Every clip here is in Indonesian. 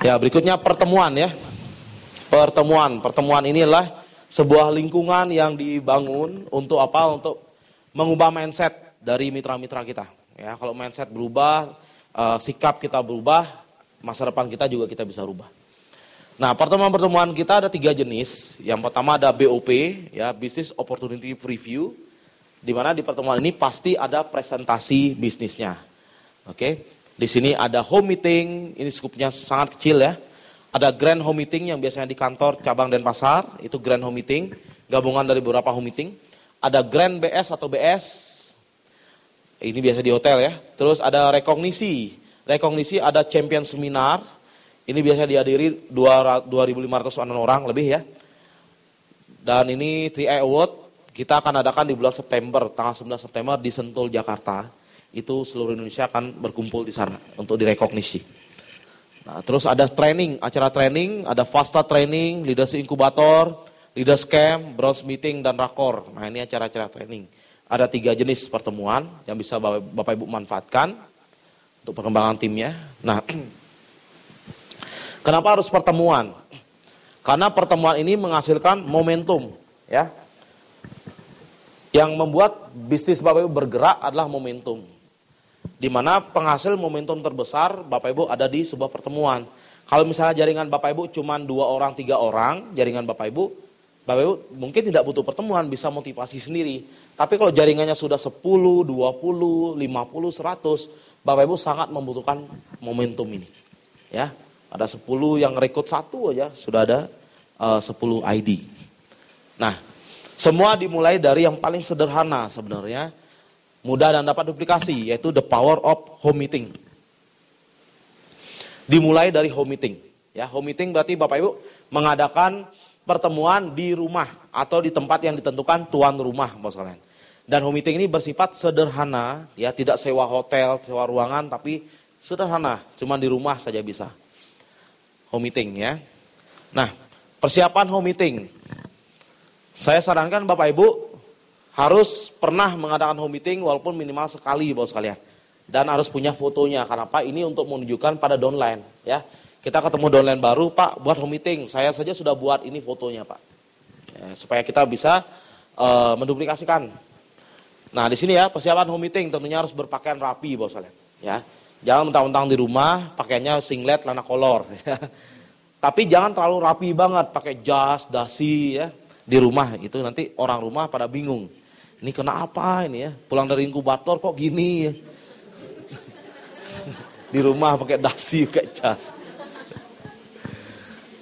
Ya, berikutnya pertemuan ya. Pertemuan. Pertemuan ini adalah sebuah lingkungan yang dibangun untuk apa? Untuk mengubah mindset dari mitra-mitra kita. Ya, kalau mindset berubah, uh, sikap kita berubah, masa depan kita juga kita bisa rubah. Nah, pertemuan-pertemuan kita ada tiga jenis. Yang pertama ada BOP, ya Business Opportunity Review, di mana di pertemuan ini pasti ada presentasi bisnisnya. Oke, di sini ada home meeting, ini skupnya sangat kecil ya. Ada grand home meeting yang biasanya di kantor cabang dan pasar, itu grand home meeting, gabungan dari beberapa home meeting. Ada grand BS atau BS, ini biasa di hotel ya. Terus ada rekognisi, rekognisi ada champion seminar, ini biasa dihadiri 2.500 orang lebih ya. Dan ini 3 Award kita akan adakan di bulan September, tanggal 9 September di Sentul, Jakarta itu seluruh Indonesia akan berkumpul di sana untuk direkognisi. Nah, terus ada training, acara training, ada fasta training, leadership inkubator, leaders camp, bronze meeting, dan rakor. Nah ini acara-acara training. Ada tiga jenis pertemuan yang bisa Bapak, Bapak Ibu manfaatkan untuk perkembangan timnya. Nah, kenapa harus pertemuan? Karena pertemuan ini menghasilkan momentum, ya. Yang membuat bisnis Bapak Ibu bergerak adalah momentum di mana penghasil momentum terbesar Bapak Ibu ada di sebuah pertemuan. Kalau misalnya jaringan Bapak Ibu cuma dua orang, tiga orang, jaringan Bapak Ibu, Bapak Ibu mungkin tidak butuh pertemuan, bisa motivasi sendiri. Tapi kalau jaringannya sudah 10, 20, 50, 100, Bapak Ibu sangat membutuhkan momentum ini. Ya, ada 10 yang rekrut satu aja, sudah ada uh, 10 ID. Nah, semua dimulai dari yang paling sederhana sebenarnya, mudah dan dapat duplikasi, yaitu the power of home meeting. Dimulai dari home meeting. Ya, home meeting berarti Bapak Ibu mengadakan pertemuan di rumah atau di tempat yang ditentukan tuan rumah, Bos kalian. Dan home meeting ini bersifat sederhana, ya tidak sewa hotel, sewa ruangan, tapi sederhana, cuma di rumah saja bisa. Home meeting ya. Nah, persiapan home meeting. Saya sarankan Bapak Ibu harus pernah mengadakan home meeting walaupun minimal sekali bos sekalian. Dan harus punya fotonya. Karena Pak ini untuk menunjukkan pada downline ya. Kita ketemu downline baru, Pak buat home meeting. Saya saja sudah buat ini fotonya Pak. Ya, supaya kita bisa uh, menduplikasikan. Nah di sini ya persiapan home meeting tentunya harus berpakaian rapi bos sekalian. Ya. Jangan mentang-mentang di rumah pakainya singlet, lana kolor. Ya. Tapi jangan terlalu rapi banget pakai jas, dasi ya di rumah itu nanti orang rumah pada bingung. Ini kena apa ini ya? Pulang dari inkubator kok gini ya? Di rumah pakai dasi, pakai jas.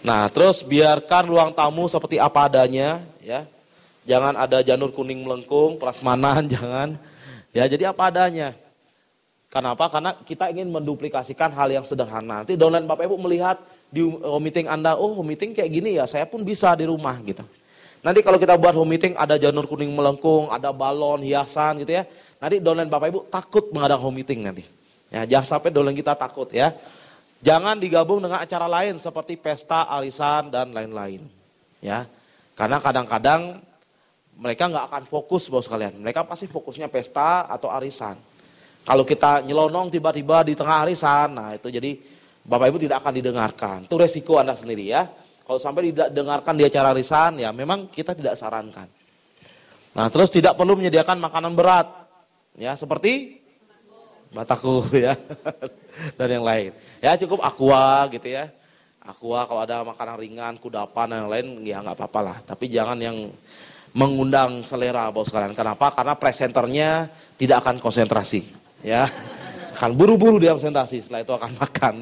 Nah, terus biarkan ruang tamu seperti apa adanya, ya. Jangan ada janur kuning melengkung, prasmanan, jangan. Ya, jadi apa adanya. Kenapa? Karena kita ingin menduplikasikan hal yang sederhana. Nanti downline Bapak Ibu melihat di meeting Anda, oh meeting kayak gini ya, saya pun bisa di rumah gitu. Nanti kalau kita buat home meeting ada janur kuning melengkung, ada balon, hiasan gitu ya. Nanti downline Bapak Ibu takut mengadakan home meeting nanti. Ya, jangan sampai downline kita takut ya. Jangan digabung dengan acara lain seperti pesta, arisan dan lain-lain. Ya. Karena kadang-kadang mereka nggak akan fokus bos kalian. Mereka pasti fokusnya pesta atau arisan. Kalau kita nyelonong tiba-tiba di tengah arisan, nah itu jadi Bapak Ibu tidak akan didengarkan. Itu resiko Anda sendiri ya. Kalau sampai tidak dengarkan di acara arisan, ya memang kita tidak sarankan. Nah, terus tidak perlu menyediakan makanan berat. Ya, seperti bataku ya. Dan yang lain. Ya, cukup aqua gitu ya. Aqua kalau ada makanan ringan, kudapan dan yang lain ya nggak apa-apa lah. Tapi jangan yang mengundang selera bos kalian. Kenapa? Karena presenternya tidak akan konsentrasi, ya. Akan buru-buru dia presentasi, setelah itu akan makan.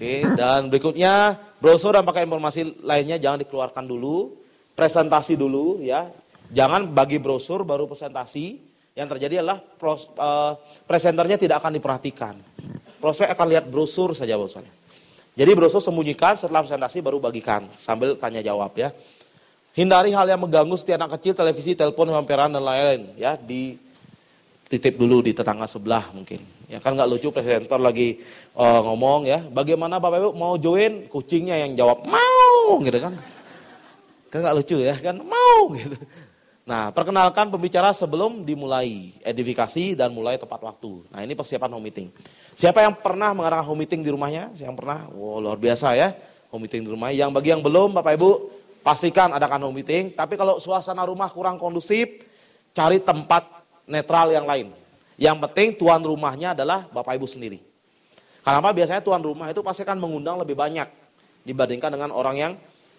Oke, dan berikutnya brosur dan pakai informasi lainnya jangan dikeluarkan dulu, presentasi dulu ya. Jangan bagi brosur baru presentasi. Yang terjadi adalah pros, uh, presenternya tidak akan diperhatikan. Prospek akan lihat brosur saja bosnya. Jadi brosur sembunyikan setelah presentasi baru bagikan sambil tanya jawab ya. Hindari hal yang mengganggu setiap anak kecil, televisi, telepon, hamperan dan lain-lain ya di titip dulu di tetangga sebelah mungkin. Ya kan nggak lucu presenter lagi uh, ngomong ya, bagaimana Bapak Ibu mau join, kucingnya yang jawab mau gitu kan. Kan nggak lucu ya kan, mau gitu. Nah, perkenalkan pembicara sebelum dimulai edifikasi dan mulai tepat waktu. Nah, ini persiapan home meeting. Siapa yang pernah mengadakan home meeting di rumahnya? Yang pernah? Wow, luar biasa ya. Home meeting di rumah. Yang bagi yang belum, Bapak Ibu, pastikan adakan home meeting. Tapi kalau suasana rumah kurang kondusif, cari tempat netral yang lain. Yang penting tuan rumahnya adalah Bapak Ibu sendiri. Kenapa? Biasanya tuan rumah itu pasti akan mengundang lebih banyak dibandingkan dengan orang yang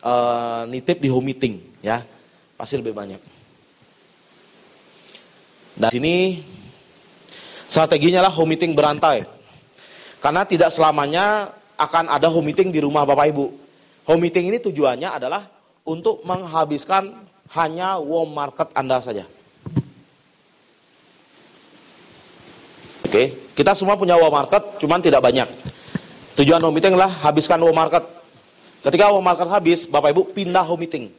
uh, nitip di home meeting, ya. Pasti lebih banyak. Dan sini strateginya lah home meeting berantai. Karena tidak selamanya akan ada home meeting di rumah Bapak Ibu. Home meeting ini tujuannya adalah untuk menghabiskan hanya warm market Anda saja. Oke, kita semua punya warm market, cuman tidak banyak. Tujuan home meeting adalah habiskan warm market. Ketika warm market habis, Bapak Ibu pindah home meeting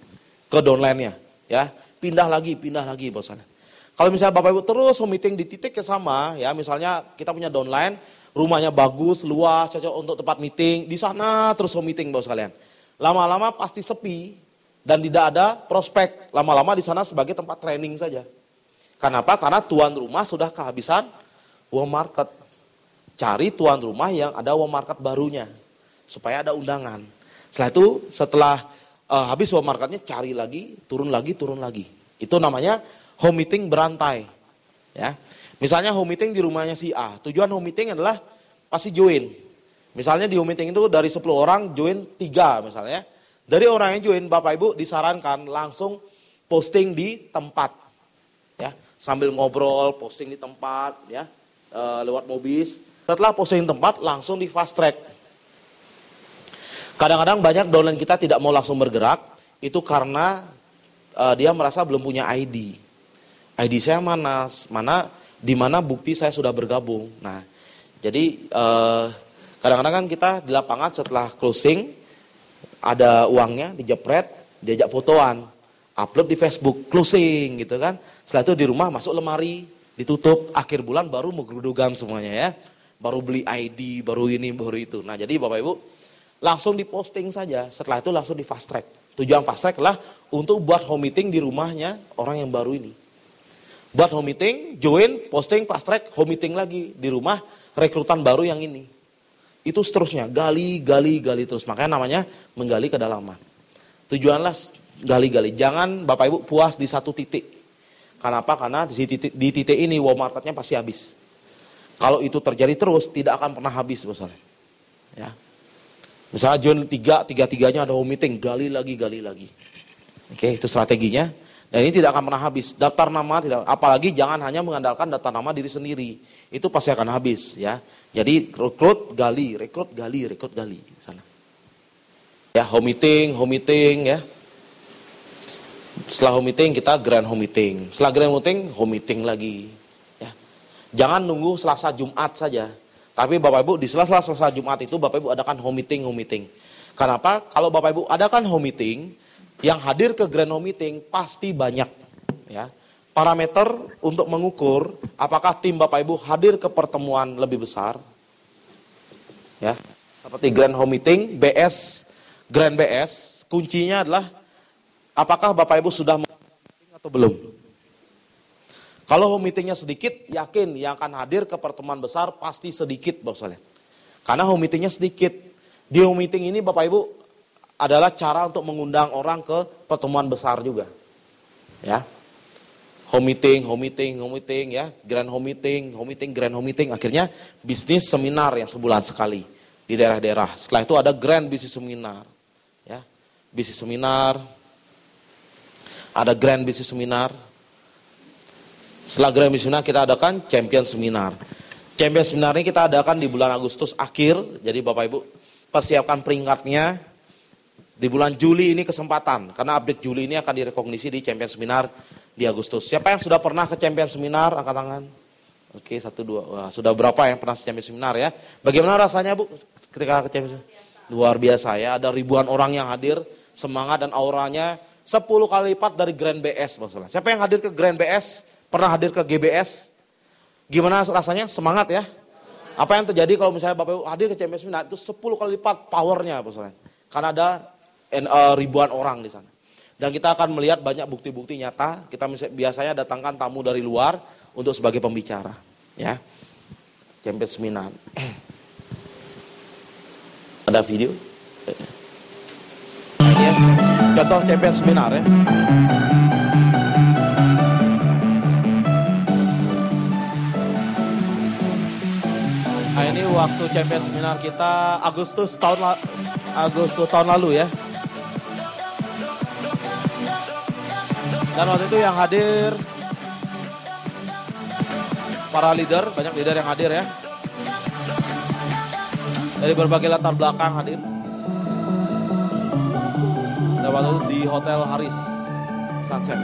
ke downline-nya, ya. Pindah lagi, pindah lagi bosannya. Kalau misalnya Bapak Ibu terus meeting di titik yang sama, ya misalnya kita punya downline, rumahnya bagus, luas, cocok untuk tempat meeting, di sana terus meeting Bapak sekalian. Lama-lama pasti sepi dan tidak ada prospek. Lama-lama di sana sebagai tempat training saja. Kenapa? Karena tuan rumah sudah kehabisan uang market. Cari tuan rumah yang ada uang market barunya supaya ada undangan. Setelah itu, setelah uh, habis uang marketnya cari lagi, turun lagi, turun lagi. Itu namanya home meeting berantai. Ya. Misalnya home meeting di rumahnya si A. Tujuan home meeting adalah pasti join. Misalnya di home meeting itu dari 10 orang join 3 misalnya. Dari orang yang join Bapak Ibu disarankan langsung posting di tempat. Ya, sambil ngobrol, posting di tempat ya. E, lewat mobil. Setelah posting tempat langsung di fast track. Kadang-kadang banyak downline kita tidak mau langsung bergerak itu karena e, dia merasa belum punya ID. ID saya mana, mana di mana bukti saya sudah bergabung. Nah, jadi eh, kadang-kadang kan kita di lapangan setelah closing ada uangnya dijepret, diajak fotoan, upload di Facebook, closing gitu kan. Setelah itu di rumah masuk lemari, ditutup, akhir bulan baru menggerudugan semuanya ya. Baru beli ID, baru ini, baru itu. Nah, jadi Bapak Ibu langsung diposting saja, setelah itu langsung di fast track. Tujuan fast track adalah untuk buat home meeting di rumahnya orang yang baru ini. Buat home meeting, join, posting, fast track, home meeting lagi di rumah, rekrutan baru yang ini. Itu seterusnya, gali, gali, gali terus. Makanya namanya menggali kedalaman. Tujuanlah gali-gali. Jangan Bapak Ibu puas di satu titik. Kenapa? Karena di titik, di titik ini wow marketnya pasti habis. Kalau itu terjadi terus, tidak akan pernah habis. Misalnya. Ya. Misalnya join tiga, tiga-tiganya ada home meeting, gali lagi, gali lagi. Oke, itu strateginya. Dan ini tidak akan pernah habis. Daftar nama tidak, apalagi jangan hanya mengandalkan daftar nama diri sendiri. Itu pasti akan habis ya. Jadi rekrut gali, rekrut gali, rekrut gali sana. Ya, home meeting, home meeting ya. Setelah home meeting kita grand home meeting. Setelah grand home meeting, home meeting lagi. Ya. Jangan nunggu Selasa Jumat saja. Tapi Bapak Ibu di sela-sela Selasa Jumat itu Bapak Ibu adakan home meeting, home meeting. Kenapa? Kalau Bapak Ibu adakan home meeting, yang hadir ke grand meeting pasti banyak ya. Parameter untuk mengukur apakah tim Bapak Ibu hadir ke pertemuan lebih besar ya. Seperti grand home meeting, BS, grand BS, kuncinya adalah apakah Bapak Ibu sudah meeting atau belum. Kalau home meetingnya sedikit, yakin yang akan hadir ke pertemuan besar pasti sedikit, Bapak Karena home meetingnya sedikit. Di home meeting ini Bapak Ibu adalah cara untuk mengundang orang ke pertemuan besar juga. Ya. Home meeting, home meeting, home meeting ya, grand home meeting, home meeting, grand home meeting. Akhirnya bisnis seminar yang sebulan sekali di daerah-daerah. Setelah itu ada grand bisnis seminar. Ya. Bisnis seminar. Ada grand bisnis seminar. Setelah grand bisnis seminar kita adakan champion seminar. Champion seminar ini kita adakan di bulan Agustus akhir. Jadi Bapak Ibu persiapkan peringkatnya di bulan Juli ini kesempatan, karena update Juli ini akan direkognisi di Champion Seminar di Agustus. Siapa yang sudah pernah ke Champion Seminar? Angkat tangan. Oke, satu dua. Wah, sudah berapa yang pernah ke Champion Seminar ya? Bagaimana rasanya Bu ketika ke Champion Seminar? Luar biasa ya, ada ribuan orang yang hadir, semangat dan auranya 10 kali lipat dari Grand BS maksudnya. Siapa yang hadir ke Grand BS? Pernah hadir ke GBS? Gimana rasanya? Semangat ya? Apa yang terjadi kalau misalnya Bapak hadir ke Champion Seminar itu 10 kali lipat powernya maksudnya. Karena ada uh, ribuan orang di sana. dan kita akan melihat banyak bukti-bukti nyata. Kita biasanya datangkan tamu dari luar untuk sebagai pembicara, ya. Champion seminar. Ada video? Contoh champion seminar ya. Nah ini waktu champion seminar kita Agustus tahun Agustus tahun lalu ya. Dan waktu itu yang hadir para leader, banyak leader yang hadir ya. Dari berbagai latar belakang hadir. Dan waktu itu di Hotel Haris Sunset.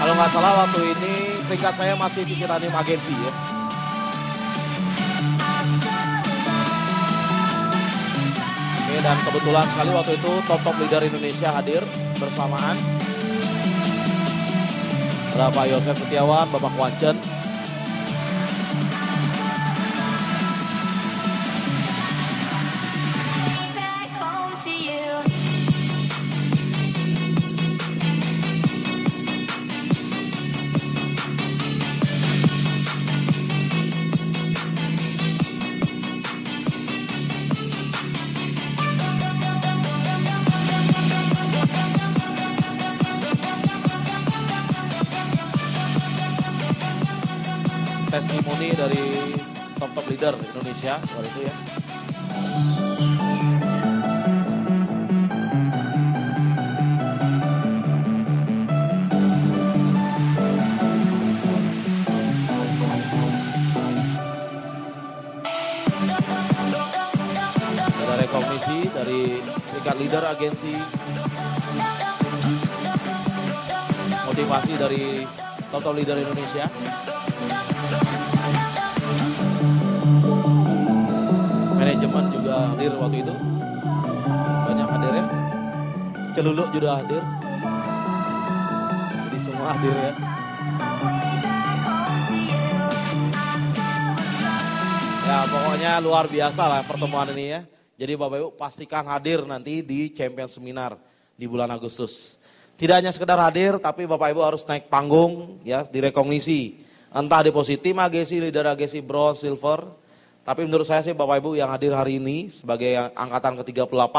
Kalau nggak salah waktu ini peringkat saya masih di Titanium Agensi ya. dan kebetulan sekali waktu itu top-top leader Indonesia hadir bersamaan. Bapak Yosef Setiawan, Bapak Wancen, dari top-top leader Indonesia waktu itu ya. Ada rekognisi dari tingkat leader agensi motivasi dari top-top leader Indonesia. Manajemen juga hadir waktu itu. Banyak hadir ya. Celuluk juga hadir. Jadi semua hadir ya. Ya pokoknya luar biasa lah pertemuan ini ya. Jadi Bapak Ibu pastikan hadir nanti di Champion Seminar di bulan Agustus. Tidak hanya sekedar hadir, tapi Bapak Ibu harus naik panggung ya, direkognisi. Entah di positif agesi, leader agesi bronze, silver. Tapi menurut saya sih Bapak Ibu yang hadir hari ini sebagai angkatan ke-38,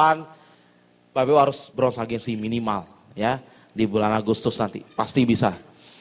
Bapak Ibu harus bronze agensi minimal ya di bulan Agustus nanti. Pasti bisa.